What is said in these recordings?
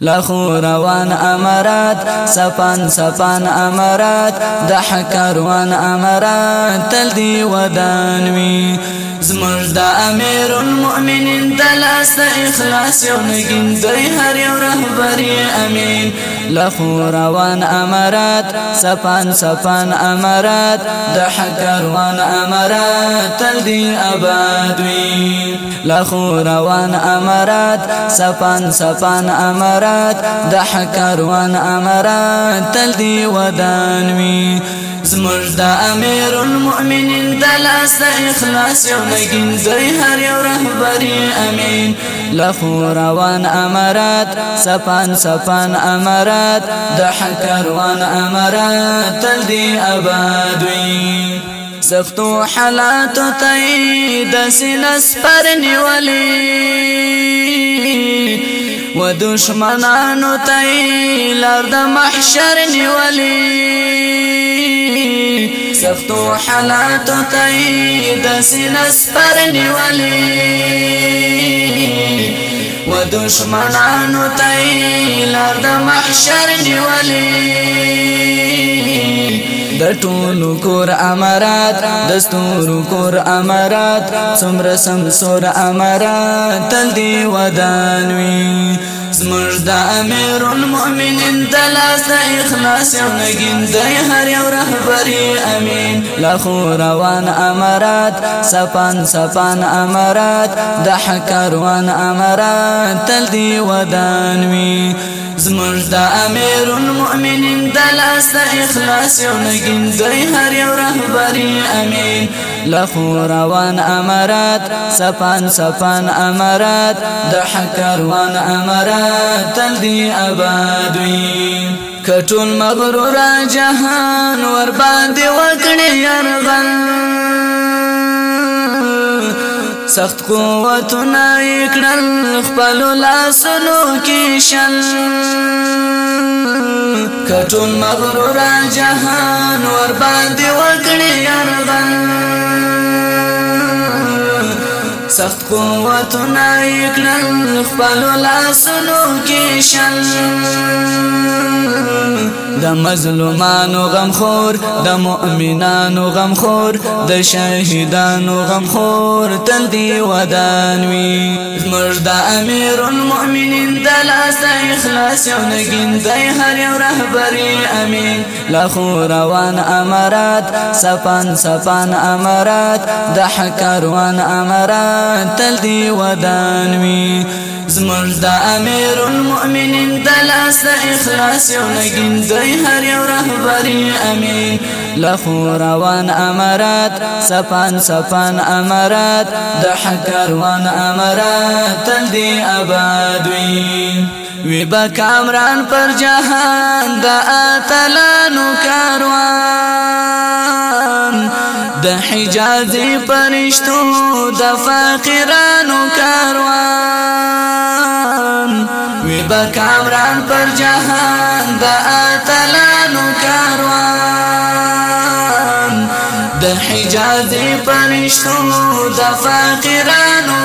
لخو روان امرات سپان سپان امرات د حکروان امرات تل دی ودانوي زمر د امیر المؤمنین د لاس د اخلاص یو نگین هر یو رهبری امین. لخو روان امرات سپان سپان امرات د حکروان امرات تل دی آبادوي لخو روان امرات سپان سپان امرات امارات د حکروان امارات تل دی ودانوي زمر د امیر المؤمنین د لاس د اخلاص یو نگین دوی هر یو رهبری امین. لخو روان امارات سپان سپان امارات د حکروان امارات تل دی آبادوي سختو حالات ته د سینس پر نیولې و دشمنانو د محشر نیولی. سختو حالاتو تی د سینس پر نیولی. و دشمنانو محشر نیولی. د ټولو کور امارات دستور کور امارات څومره سمسور امارات تل دی ودانوي زمر د امیر المؤمنین د لاس د اخلاص یو نگین دی هر یو رهبری امین. لخو روان امارات سپان سپان امارات د حکروان امارات تل دی ودانوي زمر د امیر المؤمنین د لاس اخلاص یو نگین دی هر یو رهبری امین. لخو روان امارات سپان سپان امارات د حکروان امارات تل دی آبادوي کټول مغرور جهان ور باندې وکړي سخت قوتونه کړل خپل لاسونو کې شل. کټول مغرور جهان ور باندې وکړي يرغل سخت قوتونه کړل خپل لاسونو کې شل د مظلومانو غمخور د مؤمنانو غمخور د شهیدانو غمخور تل دی ودانوي زمر د امیر المؤمنین د لاس اخلاص یو نگین دی هر یو رهبری امین. لخو روان امارات سپان سپان امارات د حکروان امارات تل دی ودانوي زمر د امیر المؤمنین د لاس اخلاص یو نگین دی هر یو رهبری امین. لخو روان امارات سپان سپان امارات د حکروان امارات تل دی آبادوي وی. با کامران پر جهان د اتلانو کاروان د حجاز پرشتو د فقیرانو کاروان. وی با کامران پر جهان د اتلانو کاروان. د حجاز پرشتو د فقیرانو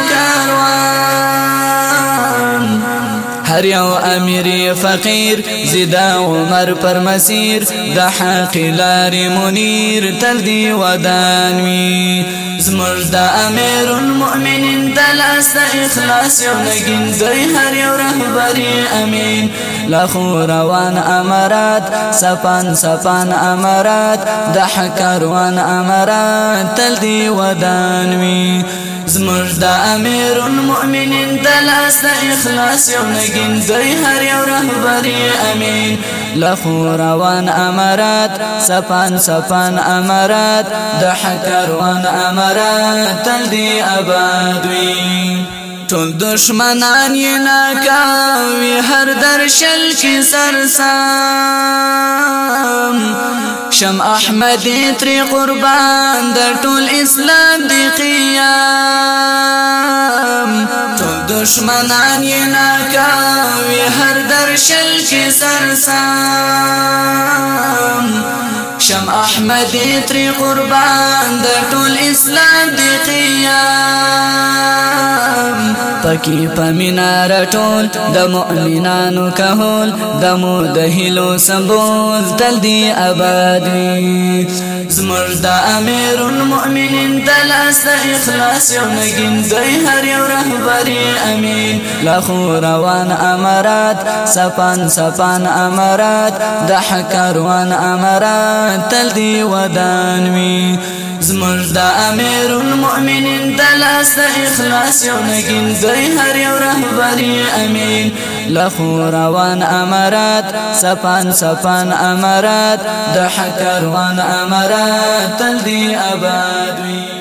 هر یو امیر فقیر زدا عمر پر مسیر د حق لار منیر تل دی ودانوي زمر د امیر المؤمنین د لاس د اخلاص یو نگین دی هر یو رهبری امین. لخو روان امارات سپان سپان امارات د حکروان امارات تل دی ودانوي زمر د امیر المؤمنین د لاس اخلاص یو نگین دی هر یو رهبری امین. لخو روان امارات سپان سپان امارات د حکروان امارات تل دی آبادوي ټول دشمنان یې ناکاوي هر درشل کې سرسام. شم أحمد تری قربان د ټول اسلام دی قیام ټول دشمنان یې ناکاوي هر درشل کې سرسام. شم احمدی تری قربان د ټول اسلام دی قیام پکی پمینا رټول د مؤمنانو کهول د مو د هلو سمبول تل دی آباد وي. زمر د امیر المؤمنین دلاس اخلاص یو نگین دوی هر یو رهبری امین. لخو روان امرات سپان سپان امرات د حکروان امرات تل دی ودان وي زمر د امیر المؤمنین دلاس اخلاص یو نگین دوی هر یو رهبری امین. لخو روان امرات سپان سپان امرات د حکروان امرات تل دی آباد وي.